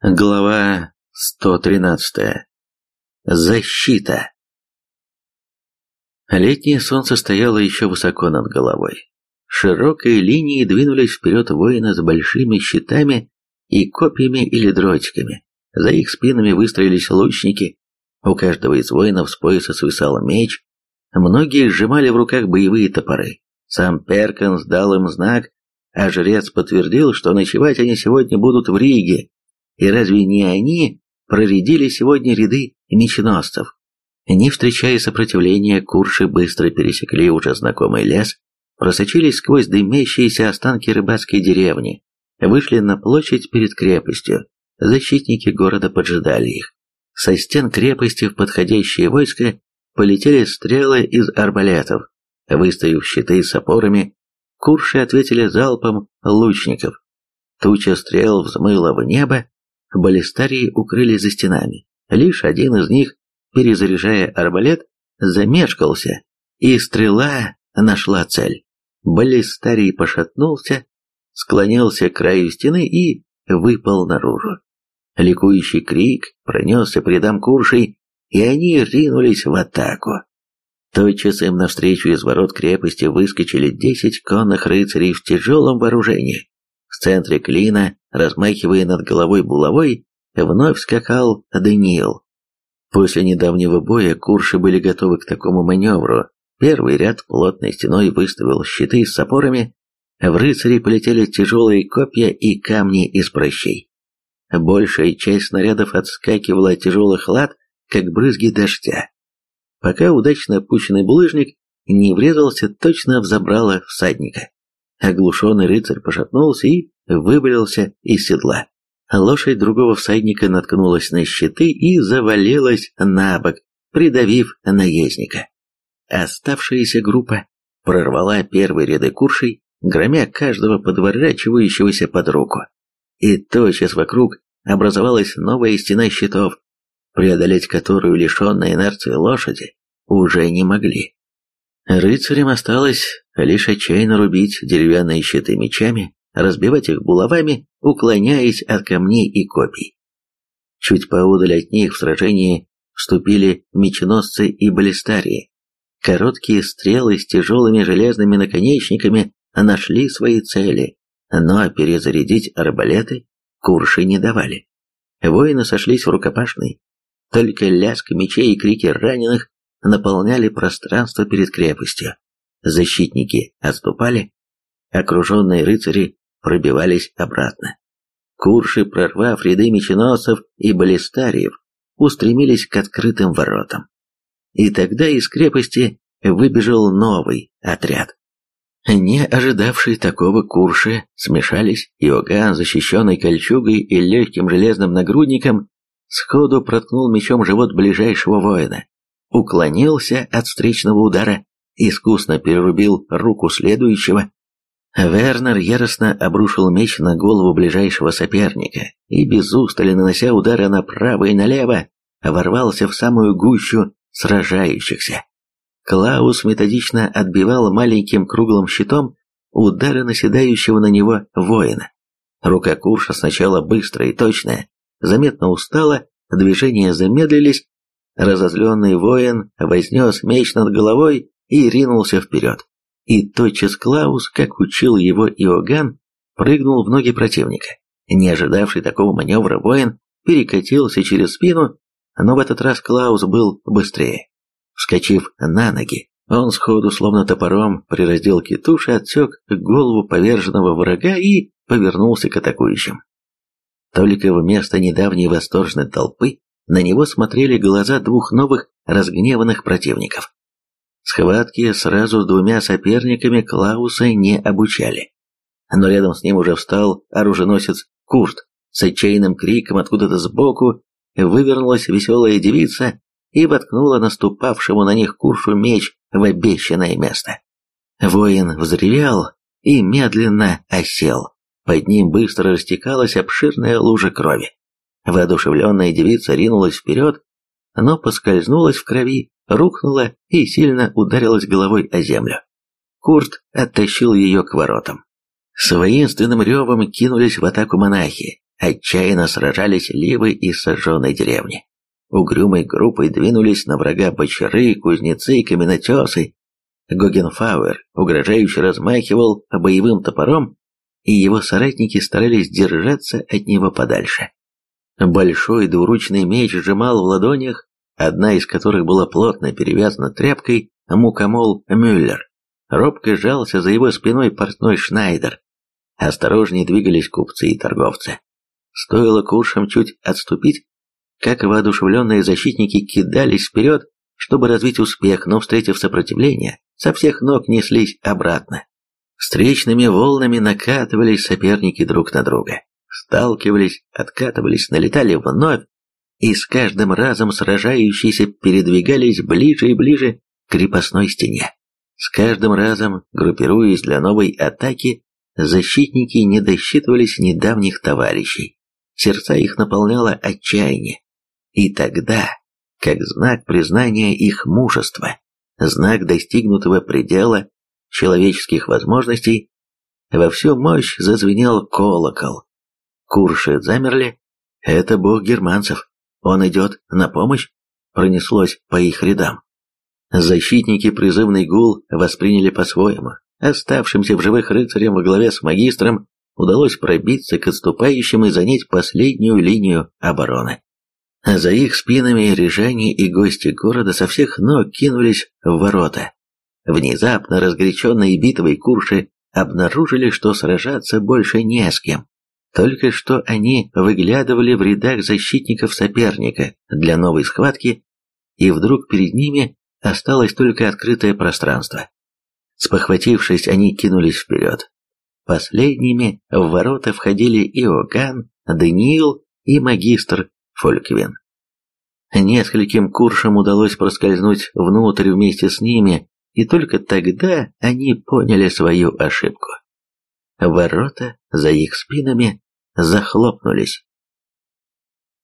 Глава 113. Защита. Летнее солнце стояло еще высоко над головой. Широкой линией двинулись вперед воины с большими щитами и копьями или дротиками. За их спинами выстроились лучники. У каждого из воинов с пояса свисал меч. Многие сжимали в руках боевые топоры. Сам Перканс дал им знак, а жрец подтвердил, что ночевать они сегодня будут в Риге, и разве не они проредили сегодня ряды меченосцев? Не встречая сопротивления, курши быстро пересекли уже знакомый лес, просочились сквозь дымящиеся останки рыбацкой деревни, вышли на площадь перед крепостью. Защитники города поджидали их. Со стен крепости в подходящее войско полетели стрелы из арбалетов. Выставив щиты с опорами, курши ответили залпом лучников. Туча стрел взмыла в небо, баллистарии укрыли за стенами. Лишь один из них, перезаряжая арбалет, замешкался, и стрела нашла цель. Баллистарий пошатнулся, склонился к краю стены и выпал наружу. Ликующий крик пронесся по рядам куршей, и они ринулись в атаку. Тотчас им навстречу из ворот крепости выскочили десять конных рыцарей в тяжелом вооружении. В центре клина, размахивая над головой булавой, вновь скакал Даниил. После недавнего боя курши были готовы к такому маневру. Первый ряд плотной стеной выставил щиты с опорами, в рыцари полетели тяжелые копья и камни из прощей. Большая часть снарядов отскакивала от тяжелых лад, как брызги дождя. Пока удачно опущенный булыжник не врезался точно в забрало всадника. Оглушенный рыцарь пошатнулся и вывалился из седла. Лошадь другого всадника наткнулась на щиты и завалилась на бок, придавив наездника. Оставшаяся группа прорвала первые ряды куршей, громя каждого подворачивающегося под руку. И тотчас вокруг образовалась новая стена щитов, преодолеть которую лишенные инерции лошади уже не могли. Рыцарям осталось лишь отчаянно рубить деревянные щиты мечами, разбивать их булавами, уклоняясь от камней и копий. Чуть поодаль от них в сражении вступили меченосцы и баллистарии. Короткие стрелы с тяжелыми железными наконечниками нашли свои цели, но перезарядить арбалеты курши не давали. Воины сошлись в рукопашной. Только лязг мечей и крики раненых наполняли пространство перед крепостью. Защитники отступали, окруженные рыцари пробивались обратно. Курши, прорвав ряды меченосцев и баллистариев, устремились к открытым воротам. И тогда из крепости выбежал новый отряд. Не ожидавшие такого курши смешались, Иоганн, защищенный кольчугой и легким железным нагрудником, сходу проткнул мечом живот ближайшего воина, уклонился от встречного удара, искусно перерубил руку следующего. Вернер яростно обрушил меч на голову ближайшего соперника и, без устали нанося удары направо и налево, ворвался в самую гущу сражающихся. Клаус методично отбивал маленьким круглым щитом удары наседающего на него воина. Рука Курша сначала быстрая и точная, заметно устала, движения замедлились, Разозленный воин вознес меч над головой и ринулся вперед. И тотчас Клаус, как учил его Иоганн, прыгнул в ноги противника. Не ожидавший такого маневра воин перекатился через спину, но в этот раз Клаус был быстрее. Вскочив на ноги, он сходу, словно топором, при разделке туши отсек голову поверженного врага и повернулся к атакующим. Только вместо недавней восторженной толпы на него смотрели глаза двух новых разгневанных противников. Схватки сразу с двумя соперниками Клауса не обучали. Но рядом с ним уже встал оруженосец Курт. С отчаянным криком откуда-то сбоку вывернулась веселая девица и воткнула наступавшему на них Куршу меч в обещанное место. Воин взревел и медленно осел. Под ним быстро растекалась обширная лужа крови. Воодушевленная девица ринулась вперед, но поскользнулась в крови, рухнула и сильно ударилась головой о землю. Курт оттащил ее к воротам. С воинственным ревом кинулись в атаку монахи. отчаянно сражались ливы из сожженной деревни. Угрюмой группой двинулись на врага бочары, кузнецы, каменотесы. Гогенфауэр угрожающе размахивал боевым топором, и его соратники старались держаться от него подальше. Большой двуручный меч сжимал в ладонях, одна из которых была плотно перевязана тряпкой, мукомол Мюллер. Робко сжался за его спиной портной Шнайдер. Осторожнее двигались купцы и торговцы. Стоило куршам чуть отступить, как воодушевленные защитники кидались вперед, чтобы развить успех, но, встретив сопротивление, со всех ног неслись обратно. Встречными волнами накатывались соперники друг на друга, сталкивались, откатывались, налетали вновь, и с каждым разом сражающиеся передвигались ближе и ближе к крепостной стене. С каждым разом, группируясь для новой атаки, защитники не досчитывались недавних товарищей. Сердца их наполняло отчаяние. И тогда, как знак признания их мужества, знак достигнутого предела человеческих возможностей, во всю мощь зазвенел колокол. Курши замерли. Это бог германцев. Он идет на помощь, пронеслось по их рядам. Защитники призывный гул восприняли по-своему. Оставшимся в живых рыцарям во главе с магистром удалось пробиться к отступающим и занять последнюю линию обороны. За их спинами рижане и гости города со всех ног кинулись в ворота. Внезапно разгоряченные битвой курши обнаружили, что сражаться больше не с кем. Только что они выглядывали в рядах защитников соперника для новой схватки, и вдруг перед ними осталось только открытое пространство. Спохватившись, они кинулись вперед. Последними в ворота входили Иоганн, Даниил и магистр Фольквин. Нескольким куршам удалось проскользнуть внутрь вместе с ними, и только тогда они поняли свою ошибку. Ворота за их спинами захлопнулись.